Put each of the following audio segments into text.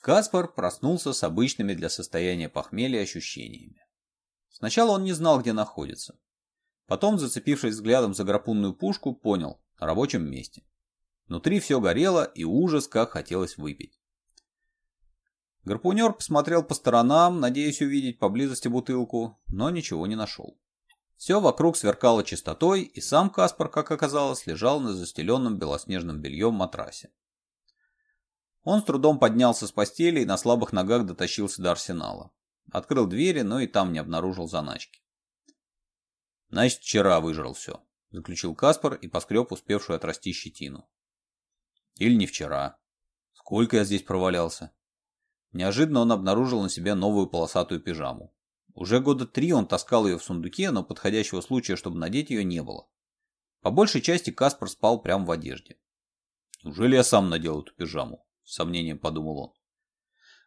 Каспар проснулся с обычными для состояния похмелья ощущениями. Сначала он не знал, где находится. Потом, зацепившись взглядом за гарпунную пушку, понял – на рабочем месте. Внутри все горело, и ужас, как хотелось выпить. Гарпунер посмотрел по сторонам, надеясь увидеть поблизости бутылку, но ничего не нашел. Все вокруг сверкало чистотой, и сам Каспар, как оказалось, лежал на застеленном белоснежным бельем матрасе. Он с трудом поднялся с постели и на слабых ногах дотащился до арсенала. Открыл двери, но и там не обнаружил заначки. «Значит, вчера выжрал все», — заключил Каспар и поскреб успевшую отрасти щетину. «Или не вчера. Сколько я здесь провалялся?» Неожиданно он обнаружил на себе новую полосатую пижаму. Уже года три он таскал ее в сундуке, но подходящего случая, чтобы надеть ее, не было. По большей части Каспар спал прямо в одежде. «Неужели я сам надел эту пижаму?» сомнением подумал он.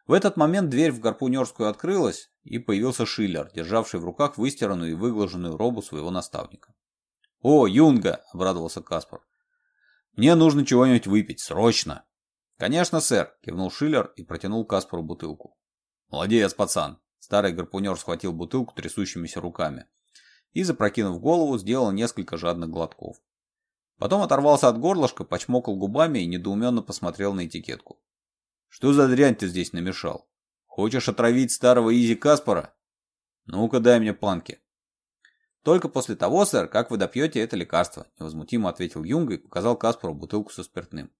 В этот момент дверь в гарпунерскую открылась, и появился Шиллер, державший в руках выстиранную и выглаженную робу своего наставника. «О, Юнга!» – обрадовался Каспар. «Мне нужно чего-нибудь выпить, срочно!» «Конечно, сэр!» – кивнул Шиллер и протянул Каспару бутылку. «Молодец, пацан!» – старый гарпунер схватил бутылку трясущимися руками и, запрокинув голову, сделал несколько жадных глотков. Потом оторвался от горлышка, почмокал губами и недоуменно посмотрел на этикетку. «Что за дрянь ты здесь намешал? Хочешь отравить старого Изи Каспара? Ну-ка дай мне панки». «Только после того, сэр, как вы допьете это лекарство», – невозмутимо ответил Юнга и показал Каспару бутылку со спиртным.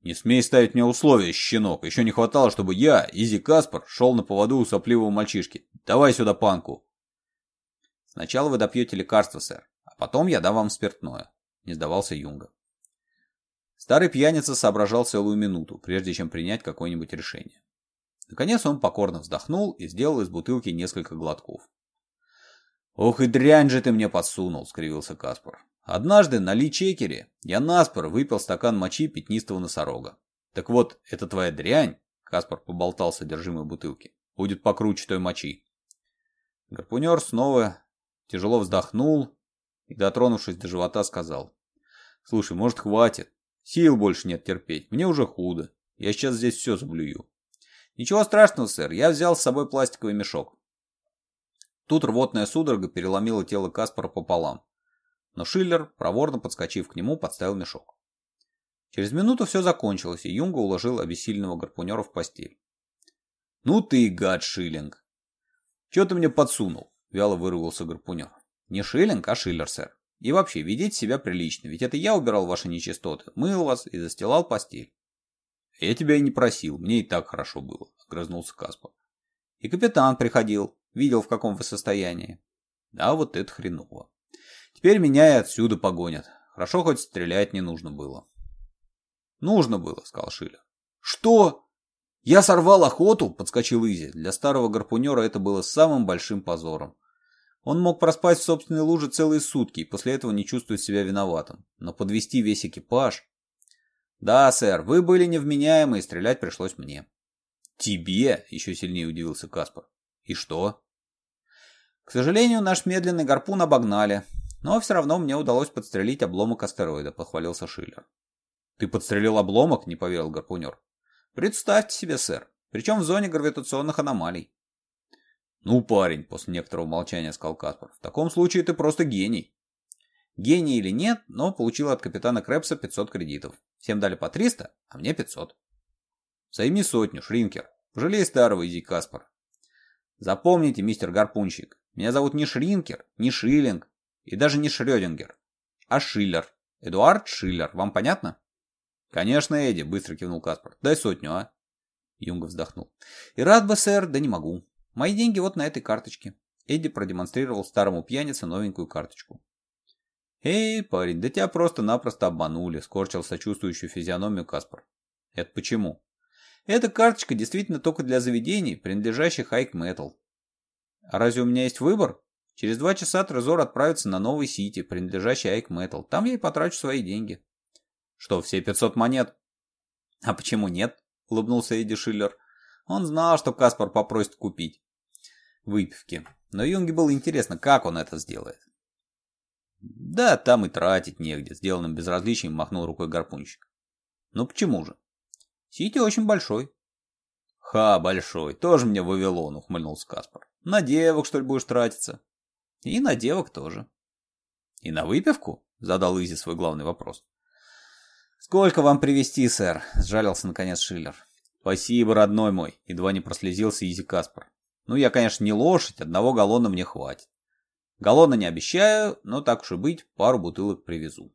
«Не смей ставить мне условия, щенок! Еще не хватало, чтобы я, Изи Каспар, шел на поводу у сопливого мальчишки. Давай сюда панку!» «Сначала вы допьете лекарство, сэр, а потом я дам вам спиртное. — не сдавался Юнга. Старый пьяница соображал целую минуту, прежде чем принять какое-нибудь решение. Наконец он покорно вздохнул и сделал из бутылки несколько глотков. «Ох и дрянь же ты мне подсунул!» — скривился Каспар. «Однажды на Ли-Чекере я наспор выпил стакан мочи пятнистого носорога. Так вот, это твоя дрянь, — Каспар поболтал содержимое бутылки, — будет покруче той мочи». Гарпунер снова тяжело вздохнул и, дотронувшись до живота, сказал. Слушай, может, хватит? Сил больше нет терпеть, мне уже худо. Я сейчас здесь все заблюю. Ничего страшного, сэр, я взял с собой пластиковый мешок. Тут рвотная судорога переломила тело Каспара пополам. Но Шиллер, проворно подскочив к нему, подставил мешок. Через минуту все закончилось, и Юнга уложил обессильного гарпунера в постель. «Ну ты и гад, Шиллинг!» «Чего ты мне подсунул?» — вяло вырвался гарпунер. «Не Шиллинг, а Шиллер, сэр. И вообще, ведите себя прилично, ведь это я убирал ваши нечистоты, мыл вас и застилал постель. Я тебя и не просил, мне и так хорошо было, огрызнулся Каспар. И капитан приходил, видел, в каком вы состоянии. Да, вот это хреново. Теперь меня и отсюда погонят. Хорошо, хоть стрелять не нужно было. Нужно было, сказал Шиллер. Что? Я сорвал охоту? Подскочил Изи. Для старого гарпунера это было самым большим позором. Он мог проспать в собственной луже целые сутки и после этого не чувствовать себя виноватым. Но подвести весь экипаж... «Да, сэр, вы были невменяемы, и стрелять пришлось мне». «Тебе?» – еще сильнее удивился Каспар. «И что?» «К сожалению, наш медленный гарпун обогнали, но все равно мне удалось подстрелить обломок астероида», – похвалился Шиллер. «Ты подстрелил обломок?» – не поверил гарпунер. «Представьте себе, сэр. Причем в зоне гравитационных аномалий. «Ну, парень», — после некоторого молчания сказал Каспар, — «в таком случае ты просто гений». Гений или нет, но получил от капитана Крэпса 500 кредитов. Всем дали по 300, а мне 500. Займи сотню, Шринкер. Жалей старого, иди, Каспар. Запомните, мистер Гарпунщик, меня зовут не Шринкер, не Шиллинг и даже не Шрёдингер, а Шиллер. Эдуард Шиллер, вам понятно? Конечно, Эдди, быстро кивнул Каспар. Дай сотню, а? Юнга вздохнул. И рад бы, сэр, да не могу. Мои деньги вот на этой карточке. Эдди продемонстрировал старому пьянице новенькую карточку. «Эй, парень, да тебя просто-напросто обманули», – скорчил сочувствующую физиономию Каспар. «Это почему?» «Эта карточка действительно только для заведений, принадлежащих Айк Метал. «А разве у меня есть выбор?» «Через два часа Трезор отправится на Новый Сити, принадлежащий Айк Метал. Там я и потрачу свои деньги». «Что, все 500 монет?» «А почему нет?» – улыбнулся Эдди Шиллер. Он знал, что Каспар попросит купить выпивки. Но Юнге было интересно, как он это сделает. Да, там и тратить негде, сделанным безразличием махнул рукой гарпунщик. Ну почему же? Сити очень большой. Ха, большой, тоже мне Вавилон, ухмыльнулся Каспар. На девок, что ли, будешь тратиться? И на девок тоже. И на выпивку? Задал Изи свой главный вопрос. Сколько вам привезти, сэр? Сжалился наконец Шиллер. Спасибо, родной мой, едва не прослезился Изи Каспар. Ну, я, конечно, не лошадь, одного галлона мне хватит. Галлона не обещаю, но так уж и быть, пару бутылок привезу.